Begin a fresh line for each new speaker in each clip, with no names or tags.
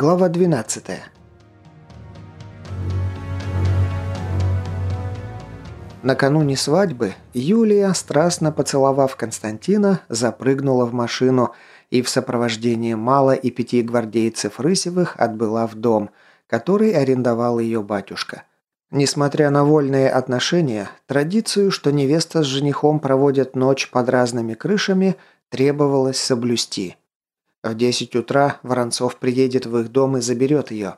Глава 12. Накануне свадьбы Юлия, страстно поцеловав Константина, запрыгнула в машину и в сопровождении Мала и пяти гвардейцев Рысевых отбыла в дом, который арендовал ее батюшка. Несмотря на вольные отношения, традицию, что невеста с женихом проводят ночь под разными крышами, требовалось соблюсти – в 10 утра Воронцов приедет в их дом и заберет ее.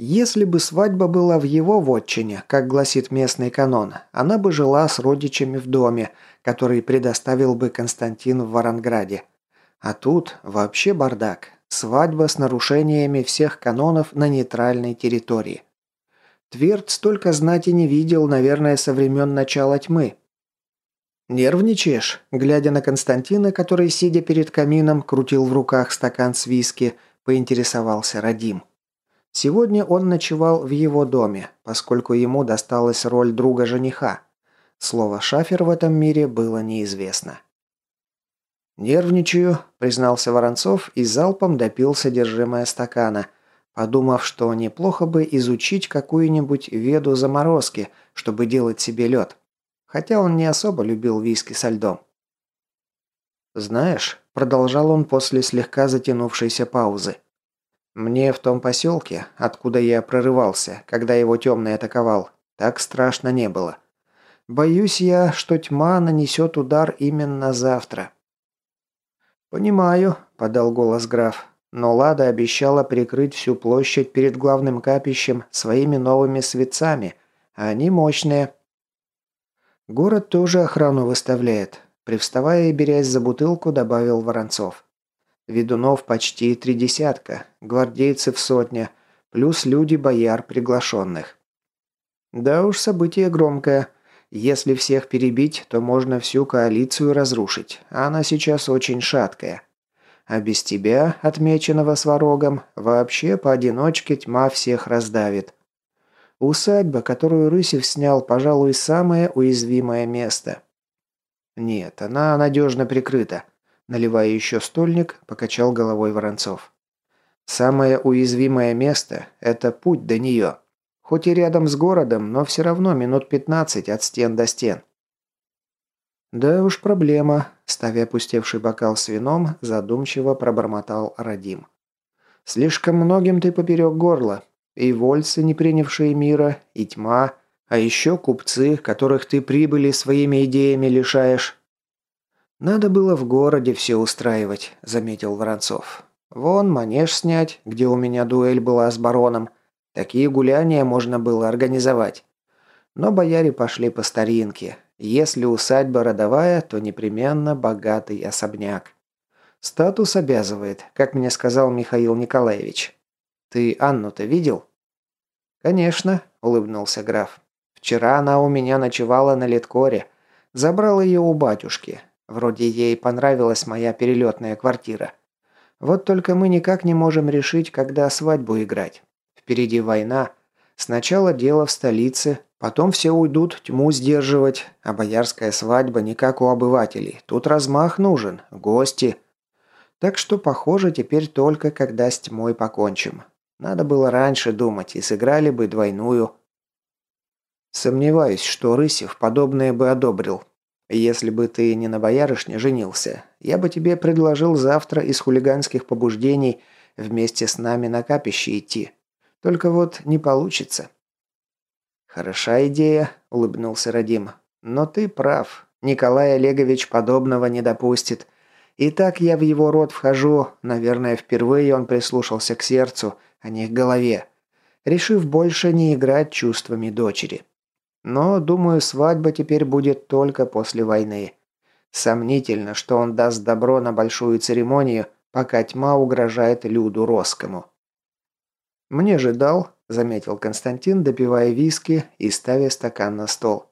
Если бы свадьба была в его вотчине, как гласит местный канон, она бы жила с родичами в доме, который предоставил бы Константин в Воронграде. А тут вообще бардак. Свадьба с нарушениями всех канонов на нейтральной территории. Тверд столько знати не видел, наверное, со времен начала тьмы. «Нервничаешь?» Глядя на Константина, который, сидя перед камином, крутил в руках стакан с виски, поинтересовался Радим. Сегодня он ночевал в его доме, поскольку ему досталась роль друга жениха. Слово «шафер» в этом мире было неизвестно. «Нервничаю», – признался Воронцов и залпом допил содержимое стакана, подумав, что неплохо бы изучить какую-нибудь веду заморозки, чтобы делать себе лед хотя он не особо любил виски со льдом. «Знаешь», – продолжал он после слегка затянувшейся паузы, «мне в том поселке, откуда я прорывался, когда его темный атаковал, так страшно не было. Боюсь я, что тьма нанесет удар именно завтра». «Понимаю», – подал голос граф, но Лада обещала прикрыть всю площадь перед главным капищем своими новыми светцами, а они мощные. Город тоже охрану выставляет. Привставая и берясь за бутылку, добавил Воронцов. Ведунов почти три десятка, гвардейцев сотня, плюс люди бояр приглашенных. Да уж, событие громкое. Если всех перебить, то можно всю коалицию разрушить, а она сейчас очень шаткая. А без тебя, отмеченного сварогом, вообще поодиночке тьма всех раздавит. Усадьба, которую Рысев снял, пожалуй, самое уязвимое место. Нет, она надежно прикрыта. Наливая еще стольник, покачал головой Воронцов. Самое уязвимое место – это путь до нее. Хоть и рядом с городом, но все равно минут 15 от стен до стен. «Да уж проблема», – ставя опустевший бокал с вином, задумчиво пробормотал Радим. «Слишком многим ты поперек горла, и вольцы, не принявшие мира, и тьма, а еще купцы, которых ты прибыли своими идеями лишаешь. Надо было в городе все устраивать, заметил Воронцов. Вон манеж снять, где у меня дуэль была с бароном. Такие гуляния можно было организовать. Но бояре пошли по старинке. Если усадьба родовая, то непременно богатый особняк. Статус обязывает, как мне сказал Михаил Николаевич. Ты Анну-то видел? «Конечно», – улыбнулся граф. «Вчера она у меня ночевала на Литкоре. Забрал ее у батюшки. Вроде ей понравилась моя перелетная квартира. Вот только мы никак не можем решить, когда свадьбу играть. Впереди война. Сначала дело в столице, потом все уйдут тьму сдерживать, а боярская свадьба не как у обывателей. Тут размах нужен, гости. Так что, похоже, теперь только когда с тьмой покончим. Надо было раньше думать, и сыграли бы двойную. Сомневаюсь, что Рысев подобное бы одобрил. Если бы ты не на боярышне женился, я бы тебе предложил завтра из хулиганских побуждений вместе с нами на капище идти. Только вот не получится». «Хороша идея», – улыбнулся Радим. «Но ты прав. Николай Олегович подобного не допустит. И так я в его рот вхожу. Наверное, впервые он прислушался к сердцу – а не к голове, решив больше не играть чувствами дочери. Но, думаю, свадьба теперь будет только после войны. Сомнительно, что он даст добро на большую церемонию, пока тьма угрожает Люду Роскому. «Мне же дал», – заметил Константин, допивая виски и ставя стакан на стол.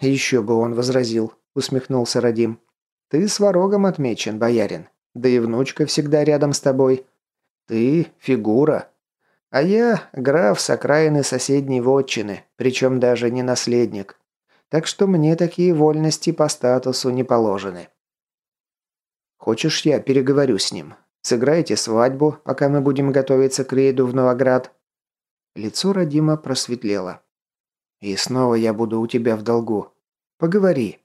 «Еще бы он возразил», – усмехнулся Радим. «Ты с ворогом отмечен, боярин. Да и внучка всегда рядом с тобой. Ты – фигура. А я – граф с окраины соседней вотчины, причем даже не наследник. Так что мне такие вольности по статусу не положены. Хочешь, я переговорю с ним? Сыграете свадьбу, пока мы будем готовиться к рейду в Новоград». Лицо Радима просветлело. «И снова я буду у тебя в долгу. Поговори.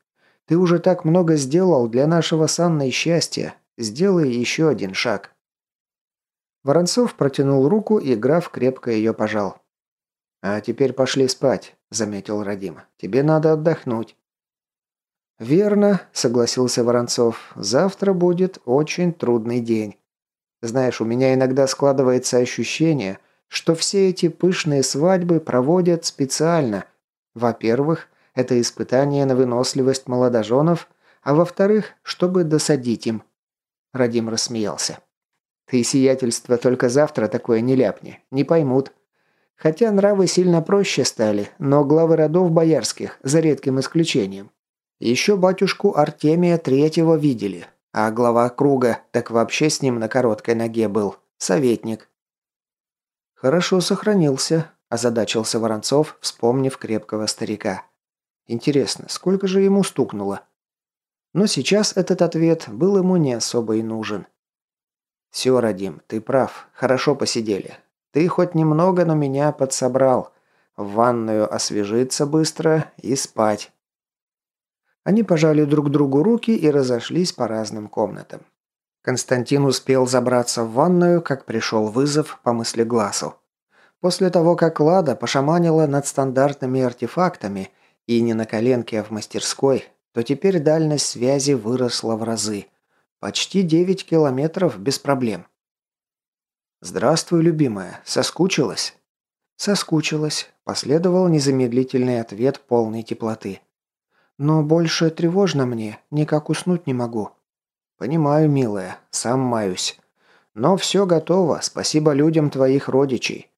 Ты уже так много сделал для нашего с Анной счастья. Сделай еще один шаг». Воронцов протянул руку, и граф крепко ее пожал. «А теперь пошли спать», – заметил Радим. «Тебе надо отдохнуть». «Верно», – согласился Воронцов. «Завтра будет очень трудный день. Знаешь, у меня иногда складывается ощущение, что все эти пышные свадьбы проводят специально. Во-первых, это испытание на выносливость молодоженов, а во-вторых, чтобы досадить им». Радим рассмеялся. «Ты, сиятельство, только завтра такое не ляпни. Не поймут. Хотя нравы сильно проще стали, но главы родов боярских, за редким исключением. Еще батюшку Артемия Третьего видели, а глава круга так вообще с ним на короткой ноге был. Советник. «Хорошо сохранился», – озадачился Воронцов, вспомнив крепкого старика. «Интересно, сколько же ему стукнуло?» Но сейчас этот ответ был ему не особо и нужен. «Все, Радим, ты прав. Хорошо посидели. Ты хоть немного, но меня подсобрал. В ванную освежиться быстро и спать. Они пожали друг другу руки и разошлись по разным комнатам. Константин успел забраться в ванную, как пришел вызов по мысли глазу. После того, как Лада пошаманила над стандартными артефактами и не на коленке, а в мастерской, то теперь дальность связи выросла в разы. Почти 9 километров без проблем. «Здравствуй, любимая. Соскучилась?» «Соскучилась», – последовал незамедлительный ответ полной теплоты. «Но больше тревожно мне, никак уснуть не могу». «Понимаю, милая, сам маюсь. Но все готово, спасибо людям твоих родичей.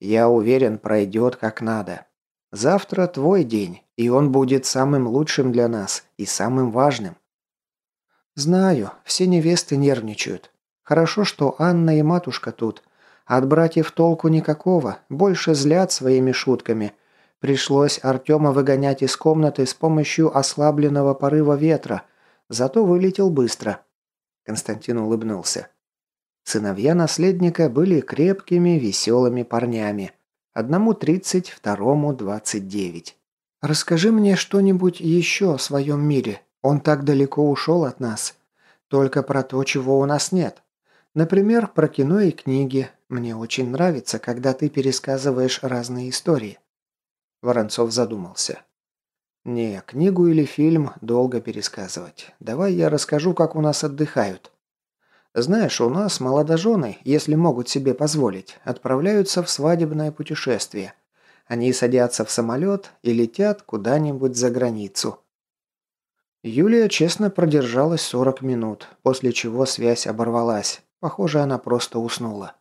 Я уверен, пройдет как надо. Завтра твой день, и он будет самым лучшим для нас и самым важным». «Знаю, все невесты нервничают. Хорошо, что Анна и матушка тут. От братьев толку никакого, больше злят своими шутками. Пришлось Артема выгонять из комнаты с помощью ослабленного порыва ветра, зато вылетел быстро. Константин улыбнулся. Сыновья наследника были крепкими, веселыми парнями. Одному тридцать, второму двадцать девять. «Расскажи мне что-нибудь еще о своем мире. Он так далеко ушел от нас. Только про то, чего у нас нет. Например, про кино и книги. Мне очень нравится, когда ты пересказываешь разные истории». Воронцов задумался. «Не, книгу или фильм долго пересказывать. Давай я расскажу, как у нас отдыхают. Знаешь, у нас молодожены, если могут себе позволить, отправляются в свадебное путешествие. Они садятся в самолет и летят куда-нибудь за границу». Юлия честно продержалась 40 минут, после чего связь оборвалась. Похоже, она просто уснула.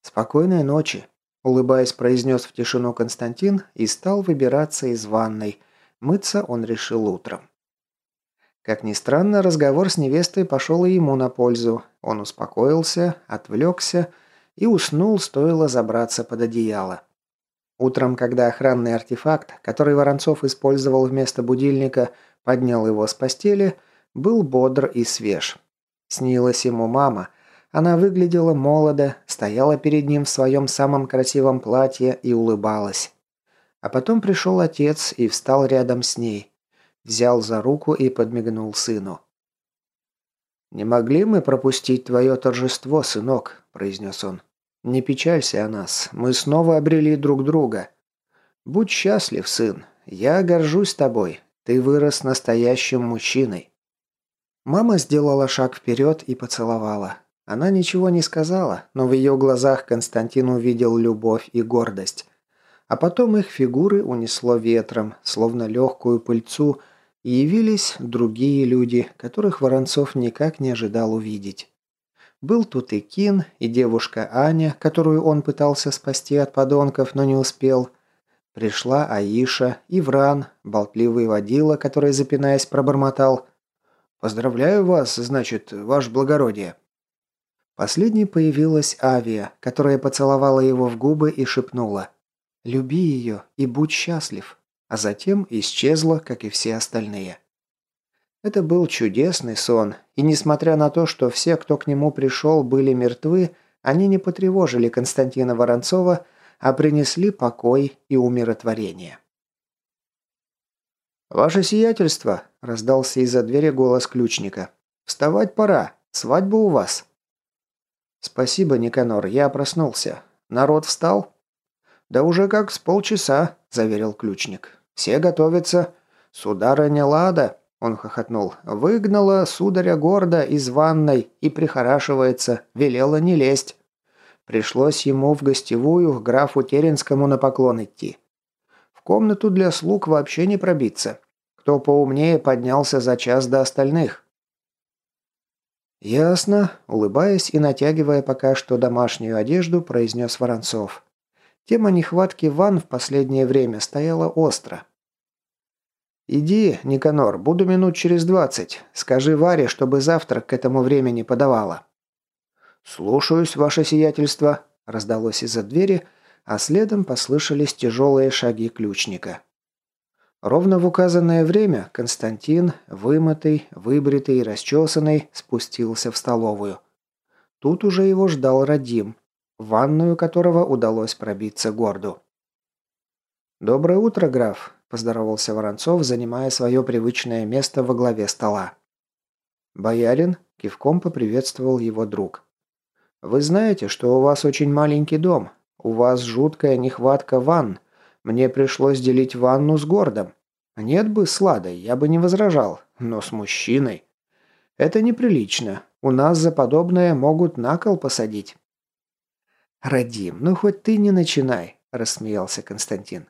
«Спокойной ночи», – улыбаясь, произнес в тишину Константин и стал выбираться из ванной. Мыться он решил утром. Как ни странно, разговор с невестой пошел и ему на пользу. Он успокоился, отвлекся и уснул, стоило забраться под одеяло. Утром, когда охранный артефакт, который Воронцов использовал вместо будильника, поднял его с постели, был бодр и свеж. Снилась ему мама. Она выглядела молодо, стояла перед ним в своем самом красивом платье и улыбалась. А потом пришел отец и встал рядом с ней. Взял за руку и подмигнул сыну. «Не могли мы пропустить твое торжество, сынок», – произнес он. «Не печалься о нас, мы снова обрели друг друга. Будь счастлив, сын, я горжусь тобой, ты вырос настоящим мужчиной». Мама сделала шаг вперед и поцеловала. Она ничего не сказала, но в ее глазах Константин увидел любовь и гордость. А потом их фигуры унесло ветром, словно легкую пыльцу, и явились другие люди, которых Воронцов никак не ожидал увидеть. Был тут и Кин, и девушка Аня, которую он пытался спасти от подонков, но не успел. Пришла Аиша, Ивран, болтливый водила, который, запинаясь, пробормотал – «Поздравляю вас, значит, ваше благородие». Последней появилась Авия, которая поцеловала его в губы и шепнула «Люби ее и будь счастлив», а затем исчезла, как и все остальные. Это был чудесный сон, и несмотря на то, что все, кто к нему пришел, были мертвы, они не потревожили Константина Воронцова, а принесли покой и умиротворение. «Ваше сиятельство!» – раздался из-за двери голос ключника. «Вставать пора. Свадьба у вас». «Спасибо, Никанор, я проснулся. Народ встал?» «Да уже как с полчаса», – заверил ключник. «Все готовятся. Сударыня Лада», – он хохотнул, – «выгнала сударя гордо из ванной и прихорашивается, велела не лезть. Пришлось ему в гостевую к графу Теренскому на поклон идти. В комнату для слуг вообще не пробиться. Кто поумнее поднялся за час до остальных. «Ясно», – улыбаясь и натягивая пока что домашнюю одежду, произнес Воронцов. Тема нехватки ванн в последнее время стояла остро. «Иди, Никанор, буду минут через двадцать. Скажи Варе, чтобы завтрак к этому времени подавала». «Слушаюсь, ваше сиятельство», – раздалось из-за двери, а следом послышались тяжелые шаги ключника. Ровно в указанное время Константин, вымытый, выбритый и расчесанный, спустился в столовую. Тут уже его ждал Радим, в ванную которого удалось пробиться горду. «Доброе утро, граф», – поздоровался Воронцов, занимая свое привычное место во главе стола. Боярин кивком поприветствовал его друг. «Вы знаете, что у вас очень маленький дом, у вас жуткая нехватка ванн. Мне пришлось делить ванну с гордом. Нет бы с Ладой, я бы не возражал, но с мужчиной. Это неприлично. У нас за подобное могут на кол посадить. «Радим, ну хоть ты не начинай», – рассмеялся Константин.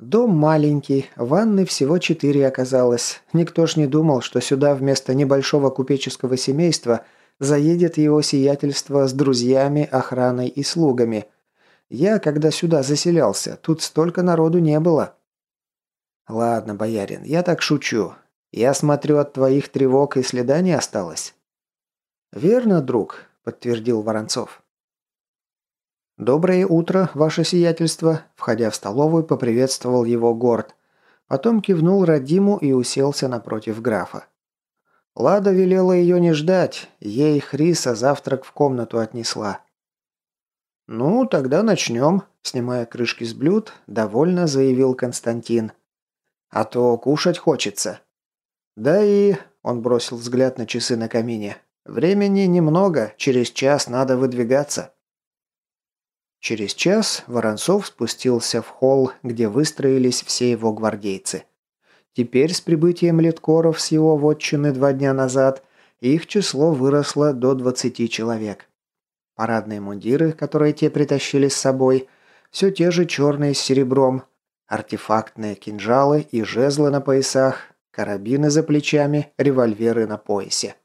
«Дом маленький, ванны всего четыре оказалось. Никто ж не думал, что сюда вместо небольшого купеческого семейства заедет его сиятельство с друзьями, охраной и слугами. Я, когда сюда заселялся, тут столько народу не было». «Ладно, боярин, я так шучу. Я смотрю, от твоих тревог и следа не осталось». «Верно, друг», – подтвердил Воронцов. «Доброе утро, ваше сиятельство», – входя в столовую, поприветствовал его Горд. Потом кивнул Радиму и уселся напротив графа. Лада велела ее не ждать, ей Хриса завтрак в комнату отнесла. «Ну, тогда начнем», – снимая крышки с блюд, довольно заявил Константин. «А то кушать хочется». «Да и...» – он бросил взгляд на часы на камине. «Времени немного, через час надо выдвигаться». Через час Воронцов спустился в холл, где выстроились все его гвардейцы. Теперь с прибытием леткоров с его вотчины два дня назад их число выросло до 20 человек. Парадные мундиры, которые те притащили с собой, все те же черные с серебром, артефактные кинжалы и жезлы на поясах, карабины за плечами, револьверы на поясе.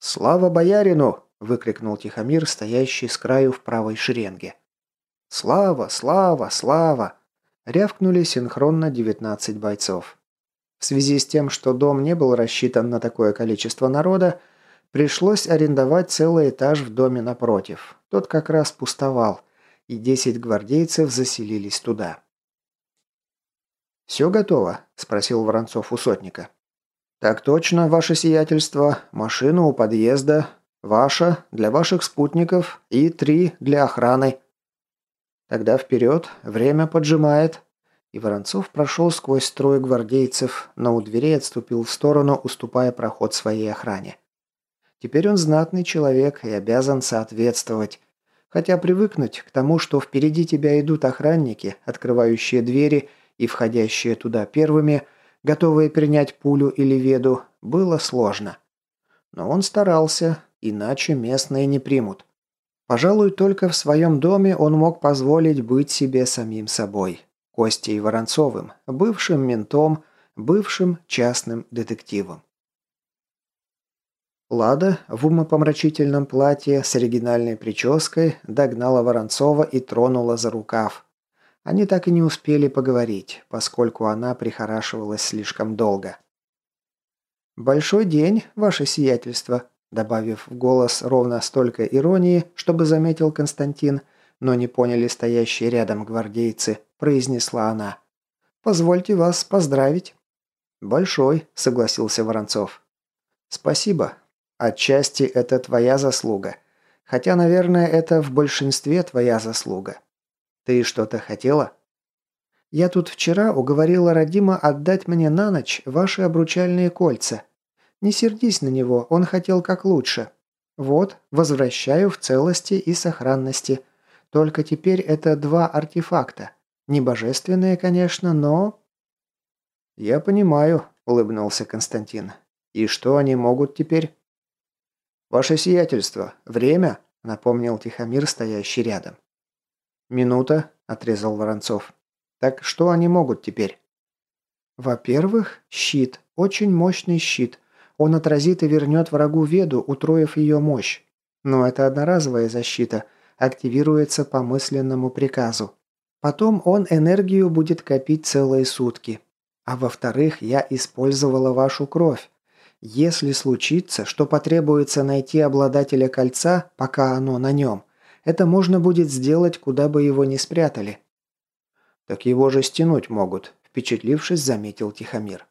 «Слава боярину!» – выкрикнул Тихомир, стоящий с краю в правой шеренге. «Слава! Слава! Слава!» – рявкнули синхронно 19 бойцов. В связи с тем, что дом не был рассчитан на такое количество народа, Пришлось арендовать целый этаж в доме напротив. Тот как раз пустовал, и 10 гвардейцев заселились туда. «Все готово?» – спросил Воронцов у сотника. «Так точно, ваше сиятельство. Машина у подъезда. Ваша, для ваших спутников и три для охраны». «Тогда вперед, время поджимает». И Воронцов прошел сквозь строй гвардейцев, но у дверей отступил в сторону, уступая проход своей охране. Теперь он знатный человек и обязан соответствовать. Хотя привыкнуть к тому, что впереди тебя идут охранники, открывающие двери и входящие туда первыми, готовые принять пулю или веду, было сложно. Но он старался, иначе местные не примут. Пожалуй, только в своем доме он мог позволить быть себе самим собой. Костей Воронцовым, бывшим ментом, бывшим частным детективом. Лада в умопомрачительном платье с оригинальной прической догнала Воронцова и тронула за рукав. Они так и не успели поговорить, поскольку она прихорашивалась слишком долго. «Большой день, ваше сиятельство», добавив в голос ровно столько иронии, чтобы заметил Константин, но не поняли стоящие рядом гвардейцы, произнесла она. «Позвольте вас поздравить». «Большой», – согласился Воронцов. «Спасибо. Отчасти это твоя заслуга. Хотя, наверное, это в большинстве твоя заслуга. Ты что-то хотела?» «Я тут вчера уговорила Родима отдать мне на ночь ваши обручальные кольца. Не сердись на него, он хотел как лучше. Вот, возвращаю в целости и сохранности. Только теперь это два артефакта. Не божественные, конечно, но «Я понимаю», – улыбнулся Константин. «И что они могут теперь?» «Ваше сиятельство, время?» – напомнил Тихомир, стоящий рядом. «Минута», – отрезал Воронцов. «Так что они могут теперь?» «Во-первых, щит. Очень мощный щит. Он отразит и вернет врагу веду, утроив ее мощь. Но это одноразовая защита, активируется по мысленному приказу. Потом он энергию будет копить целые сутки. А во-вторых, я использовала вашу кровь. Если случится, что потребуется найти обладателя кольца, пока оно на нем, это можно будет сделать, куда бы его ни спрятали». «Так его же стянуть могут», – впечатлившись, заметил Тихомир.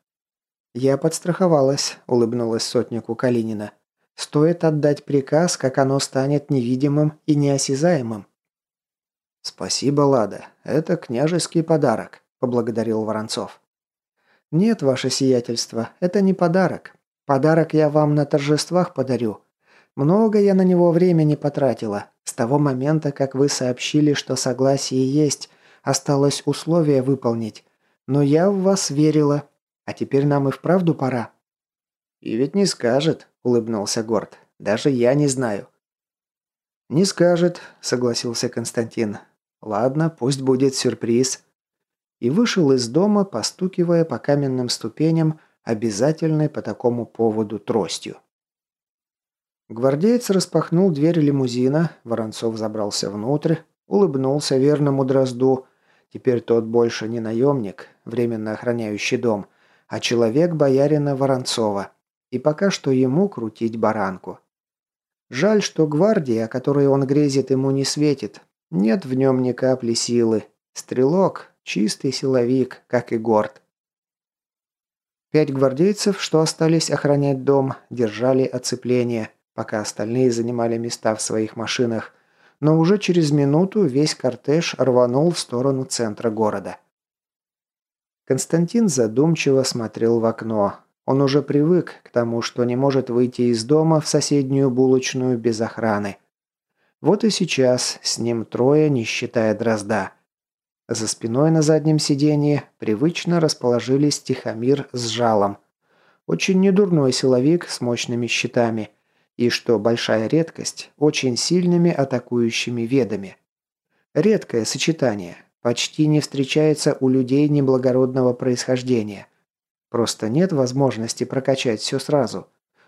«Я подстраховалась», – улыбнулась сотнику Калинина. «Стоит отдать приказ, как оно станет невидимым и неосязаемым». «Спасибо, Лада. Это княжеский подарок», – поблагодарил Воронцов. «Нет, ваше сиятельство, это не подарок. Подарок я вам на торжествах подарю. Много я на него времени потратила. С того момента, как вы сообщили, что согласие есть, осталось условие выполнить. Но я в вас верила. А теперь нам и вправду пора». «И ведь не скажет», — улыбнулся Горд. «Даже я не знаю». «Не скажет», — согласился Константин. «Ладно, пусть будет сюрприз» и вышел из дома, постукивая по каменным ступеням, обязательной по такому поводу тростью. Гвардеец распахнул дверь лимузина, Воронцов забрался внутрь, улыбнулся верному дрозду. Теперь тот больше не наемник, временно охраняющий дом, а человек боярина Воронцова. И пока что ему крутить баранку. Жаль, что гвардия, которой он грезит, ему не светит. Нет в нем ни капли силы. Стрелок, Чистый силовик, как и Горд. Пять гвардейцев, что остались охранять дом, держали оцепление, пока остальные занимали места в своих машинах, но уже через минуту весь кортеж рванул в сторону центра города. Константин задумчиво смотрел в окно. Он уже привык к тому, что не может выйти из дома в соседнюю булочную без охраны. Вот и сейчас с ним трое, не считая дрозда. За спиной на заднем сиденье привычно расположились Тихомир с жалом. Очень недурной силовик с мощными щитами. И, что большая редкость, очень сильными атакующими ведами. Редкое сочетание. Почти не встречается у людей неблагородного происхождения. Просто нет возможности прокачать все сразу.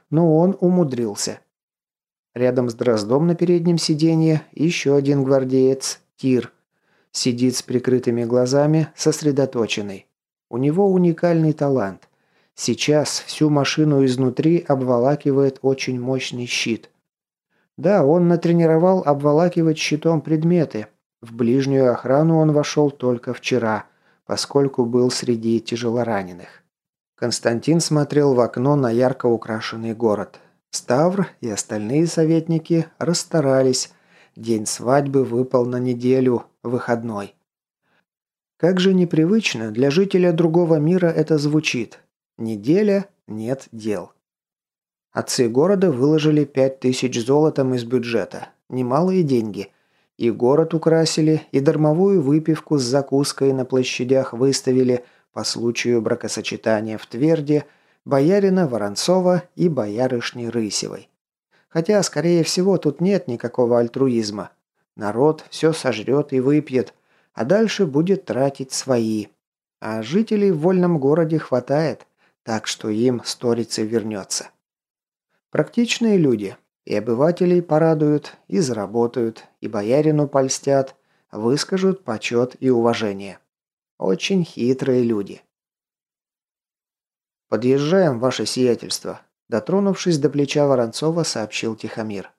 Но он умудрился. Рядом с Дроздом на переднем сиденье еще один гвардеец – Тир – Сидит с прикрытыми глазами, сосредоточенный. У него уникальный талант. Сейчас всю машину изнутри обволакивает очень мощный щит. Да, он натренировал обволакивать щитом предметы. В ближнюю охрану он вошел только вчера, поскольку был среди тяжелораненых. Константин смотрел в окно на ярко украшенный город. Ставр и остальные советники расстарались. День свадьбы выпал на неделю, выходной. Как же непривычно для жителя другого мира это звучит. Неделя – нет дел. Отцы города выложили пять тысяч золотом из бюджета. Немалые деньги. И город украсили, и дармовую выпивку с закуской на площадях выставили по случаю бракосочетания в Тверде боярина Воронцова и боярышни Рысевой. Хотя, скорее всего, тут нет никакого альтруизма. Народ все сожрет и выпьет, а дальше будет тратить свои. А жителей в вольном городе хватает, так что им сторицей вернется. Практичные люди. И обывателей порадуют, и заработают, и боярину польстят, выскажут почет и уважение. Очень хитрые люди. «Подъезжаем, ваше сиятельство», – дотронувшись до плеча Воронцова, сообщил Тихомир.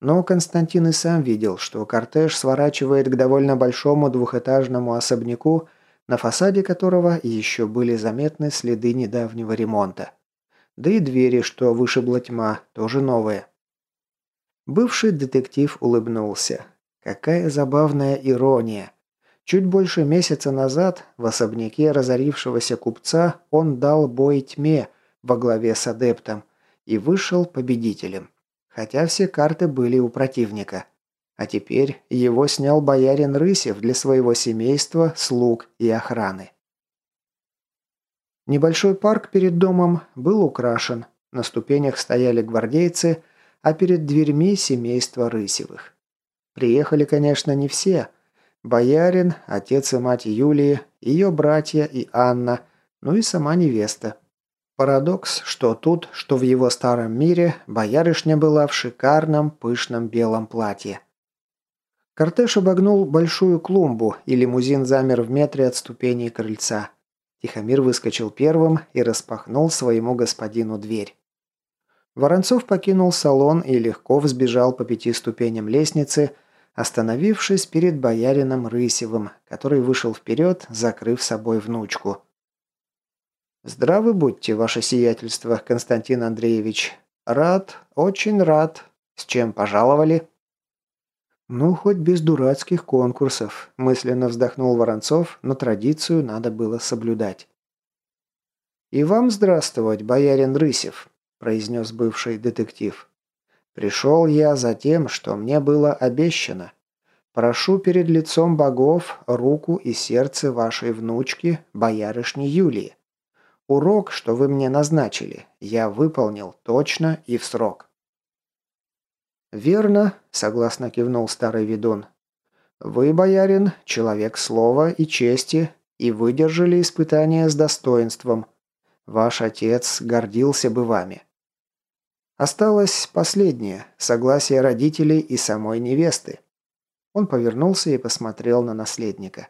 Но Константин и сам видел, что кортеж сворачивает к довольно большому двухэтажному особняку, на фасаде которого еще были заметны следы недавнего ремонта. Да и двери, что вышибла тьма, тоже новые. Бывший детектив улыбнулся. Какая забавная ирония. Чуть больше месяца назад в особняке разорившегося купца он дал бой тьме во главе с адептом и вышел победителем. Хотя все карты были у противника. А теперь его снял боярин Рысев для своего семейства, слуг и охраны. Небольшой парк перед домом был украшен. На ступенях стояли гвардейцы, а перед дверьми семейство Рысевых. Приехали, конечно, не все. Боярин, отец и мать Юлии, ее братья и Анна, ну и сама невеста. Парадокс, что тут, что в его старом мире, боярышня была в шикарном пышном белом платье. Кортеж обогнул большую клумбу, и лимузин замер в метре от ступеней крыльца. Тихомир выскочил первым и распахнул своему господину дверь. Воронцов покинул салон и легко взбежал по пяти ступеням лестницы, остановившись перед боярином Рысевым, который вышел вперед, закрыв собой внучку. «Здравы будьте, ваше сиятельство, Константин Андреевич. Рад, очень рад. С чем пожаловали?» «Ну, хоть без дурацких конкурсов», – мысленно вздохнул Воронцов, но традицию надо было соблюдать. «И вам здравствовать, боярин Рысев», – произнес бывший детектив. «Пришел я за тем, что мне было обещано. Прошу перед лицом богов руку и сердце вашей внучки, боярышни Юлии. Урок, что вы мне назначили, я выполнил точно и в срок». «Верно», – согласно кивнул старый ведун. «Вы, боярин, человек слова и чести, и выдержали испытание с достоинством. Ваш отец гордился бы вами. Осталось последнее – согласие родителей и самой невесты». Он повернулся и посмотрел на наследника.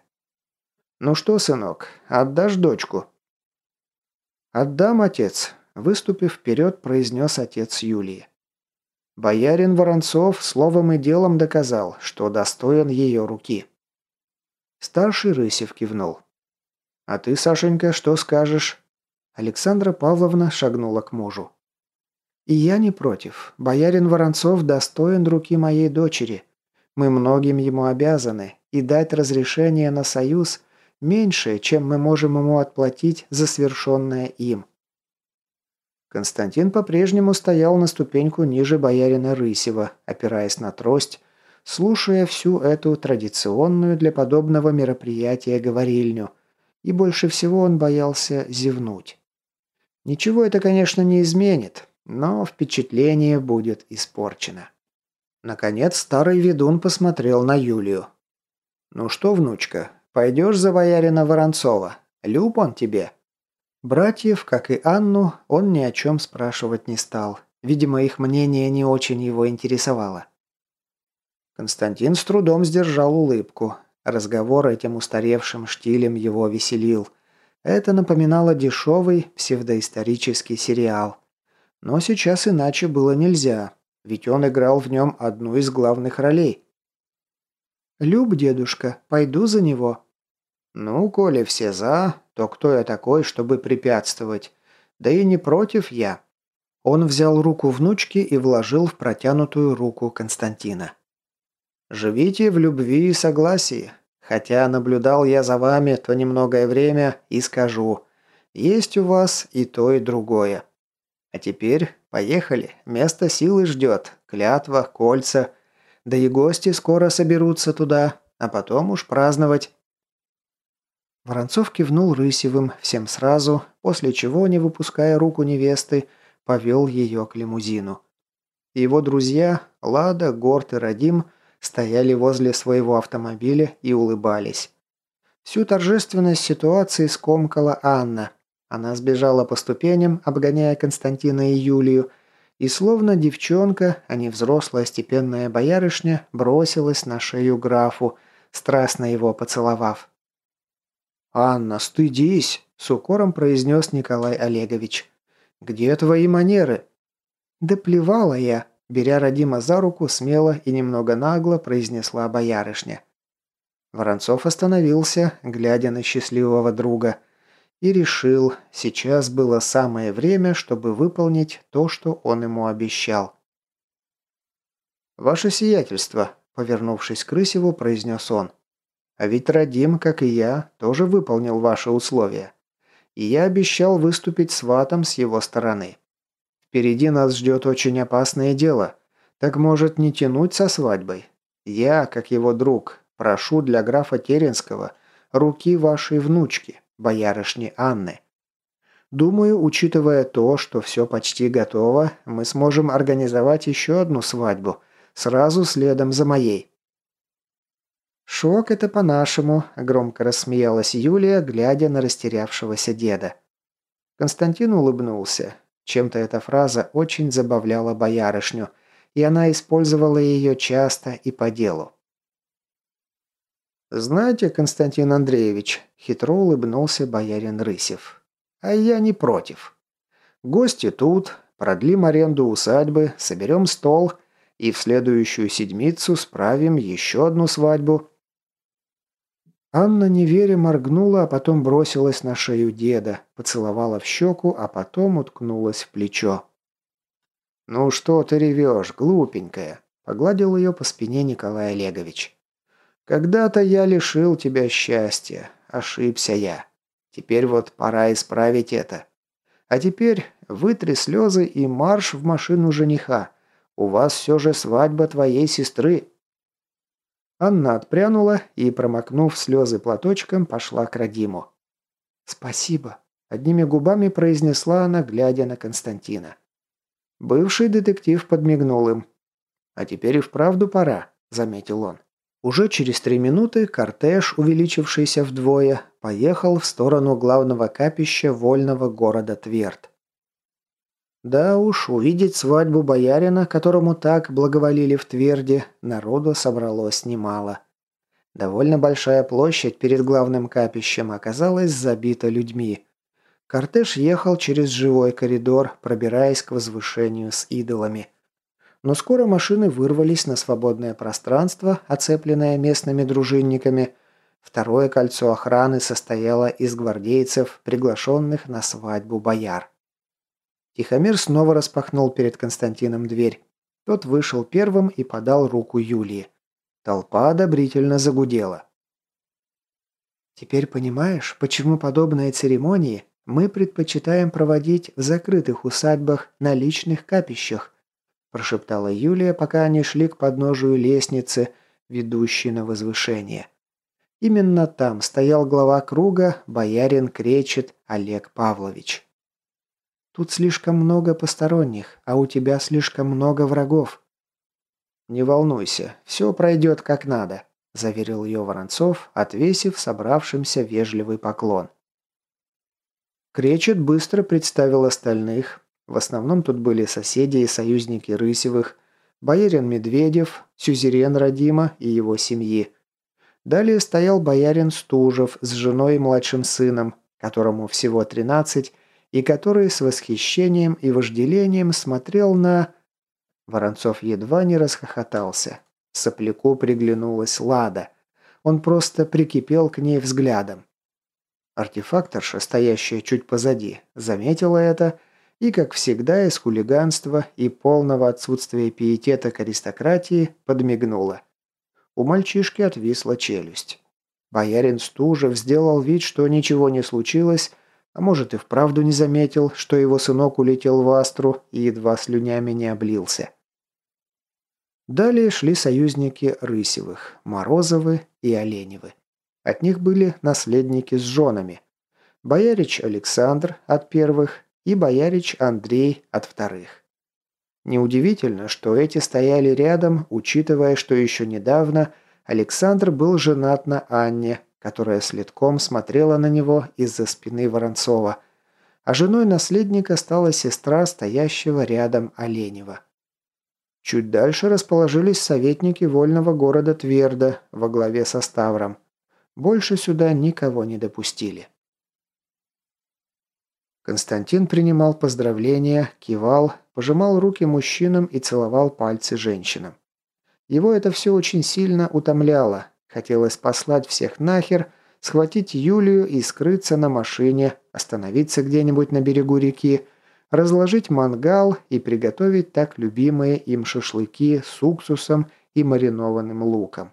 «Ну что, сынок, отдашь дочку?» «Отдам, отец», – выступив вперед, произнес отец Юлии. Боярин Воронцов словом и делом доказал, что достоин ее руки. Старший Рысев кивнул. «А ты, Сашенька, что скажешь?» Александра Павловна шагнула к мужу. «И я не против. Боярин Воронцов достоин руки моей дочери. Мы многим ему обязаны, и дать разрешение на союз меньше, чем мы можем ему отплатить за свершенное им. Константин по-прежнему стоял на ступеньку ниже боярина Рысева, опираясь на трость, слушая всю эту традиционную для подобного мероприятия говорильню, и больше всего он боялся зевнуть. Ничего это, конечно, не изменит, но впечатление будет испорчено. Наконец старый ведун посмотрел на Юлию. «Ну что, внучка, пойдешь за боярина Воронцова? Люб он тебе?» Братьев, как и Анну, он ни о чем спрашивать не стал. Видимо, их мнение не очень его интересовало. Константин с трудом сдержал улыбку. Разговор этим устаревшим штилем его веселил. Это напоминало дешевый псевдоисторический сериал. Но сейчас иначе было нельзя, ведь он играл в нем одну из главных ролей. «Люб, дедушка, пойду за него», «Ну, коли все за, то кто я такой, чтобы препятствовать? Да и не против я». Он взял руку внучки и вложил в протянутую руку Константина. «Живите в любви и согласии. Хотя наблюдал я за вами то немногое время и скажу, есть у вас и то, и другое. А теперь поехали, место силы ждет, клятва, кольца. Да и гости скоро соберутся туда, а потом уж праздновать. Воронцов кивнул Рысевым всем сразу, после чего, не выпуская руку невесты, повел ее к лимузину. Его друзья, Лада, Горд и Радим, стояли возле своего автомобиля и улыбались. Всю торжественность ситуации скомкала Анна. Она сбежала по ступеням, обгоняя Константина и Юлию, и словно девчонка, а не взрослая степенная боярышня, бросилась на шею графу, страстно его поцеловав. «Анна, стыдись!» – с укором произнес Николай Олегович. «Где твои манеры?» «Да плевала я!» – беря Родима за руку, смело и немного нагло произнесла боярышня. Воронцов остановился, глядя на счастливого друга, и решил, сейчас было самое время, чтобы выполнить то, что он ему обещал. «Ваше сиятельство», – повернувшись к Рысеву, произнес он. «А ведь Радим, как и я, тоже выполнил ваши условия. И я обещал выступить сватом с его стороны. Впереди нас ждет очень опасное дело. Так может не тянуть со свадьбой? Я, как его друг, прошу для графа Теренского руки вашей внучки, боярышни Анны. Думаю, учитывая то, что все почти готово, мы сможем организовать еще одну свадьбу, сразу следом за моей. «Шок это по-нашему», – громко рассмеялась Юлия, глядя на растерявшегося деда. Константин улыбнулся. Чем-то эта фраза очень забавляла боярышню, и она использовала ее часто и по делу. «Знаете, Константин Андреевич», – хитро улыбнулся боярин Рысев, – «а я не против. Гости тут, продлим аренду усадьбы, соберем стол, и в следующую седмицу справим еще одну свадьбу». Анна неверя моргнула, а потом бросилась на шею деда, поцеловала в щеку, а потом уткнулась в плечо. «Ну что ты ревешь, глупенькая?» – погладил ее по спине Николай Олегович. «Когда-то я лишил тебя счастья. Ошибся я. Теперь вот пора исправить это. А теперь вытри слезы и марш в машину жениха. У вас все же свадьба твоей сестры». Анна отпрянула и, промокнув слезы платочком, пошла к Радиму. «Спасибо», – одними губами произнесла она, глядя на Константина. Бывший детектив подмигнул им. «А теперь и вправду пора», – заметил он. Уже через три минуты кортеж, увеличившийся вдвое, поехал в сторону главного капища вольного города Тверд. Да уж, увидеть свадьбу боярина, которому так благоволили в Тверде, народу собралось немало. Довольно большая площадь перед главным капищем оказалась забита людьми. Кортеж ехал через живой коридор, пробираясь к возвышению с идолами. Но скоро машины вырвались на свободное пространство, оцепленное местными дружинниками. Второе кольцо охраны состояло из гвардейцев, приглашенных на свадьбу бояр. Тихомир снова распахнул перед Константином дверь. Тот вышел первым и подал руку Юлии. Толпа одобрительно загудела. «Теперь понимаешь, почему подобные церемонии мы предпочитаем проводить в закрытых усадьбах на личных капищах?» Прошептала Юлия, пока они шли к подножию лестницы, ведущей на возвышение. Именно там стоял глава круга, боярин Кречет Олег Павлович. Тут слишком много посторонних, а у тебя слишком много врагов». «Не волнуйся, все пройдет как надо», – заверил ее Воронцов, отвесив собравшимся вежливый поклон. Кречет быстро представил остальных. В основном тут были соседи и союзники Рысевых, боярин Медведев, сюзерен Радима и его семьи. Далее стоял боярин Стужев с женой и младшим сыном, которому всего 13, и который с восхищением и вожделением смотрел на... Воронцов едва не расхохотался. Сопляку приглянулась Лада. Он просто прикипел к ней взглядом. Артефакторша, стоящая чуть позади, заметила это и, как всегда, из хулиганства и полного отсутствия пиетета к аристократии подмигнула. У мальчишки отвисла челюсть. Боярин Стужев сделал вид, что ничего не случилось, а может и вправду не заметил, что его сынок улетел в Астру и едва слюнями не облился. Далее шли союзники Рысевых, Морозовы и Оленевы. От них были наследники с женами. Боярич Александр от первых и боярич Андрей от вторых. Неудивительно, что эти стояли рядом, учитывая, что еще недавно Александр был женат на Анне, которая следком смотрела на него из-за спины Воронцова, а женой наследника стала сестра стоящего рядом Оленева. Чуть дальше расположились советники вольного города Тверда во главе со Ставром. Больше сюда никого не допустили. Константин принимал поздравления, кивал, пожимал руки мужчинам и целовал пальцы женщинам. Его это все очень сильно утомляло, Хотелось послать всех нахер, схватить Юлию и скрыться на машине, остановиться где-нибудь на берегу реки, разложить мангал и приготовить так любимые им шашлыки с уксусом и маринованным луком.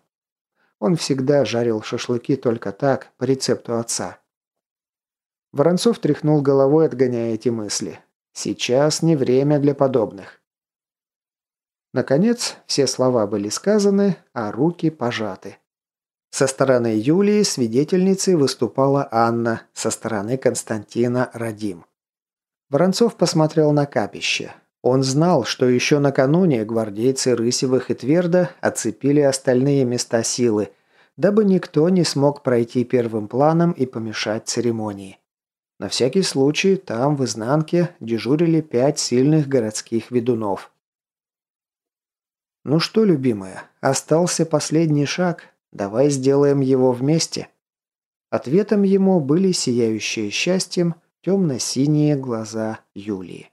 Он всегда жарил шашлыки только так, по рецепту отца. Воронцов тряхнул головой, отгоняя эти мысли. Сейчас не время для подобных. Наконец, все слова были сказаны, а руки пожаты. Со стороны Юлии свидетельницей выступала Анна, со стороны Константина Радим. Воронцов посмотрел на капище. Он знал, что еще накануне гвардейцы Рысевых и Тверда оцепили остальные места силы, дабы никто не смог пройти первым планом и помешать церемонии. На всякий случай там, в изнанке, дежурили пять сильных городских ведунов. «Ну что, любимая, остался последний шаг. Давай сделаем его вместе». Ответом ему были сияющие счастьем темно-синие глаза Юлии.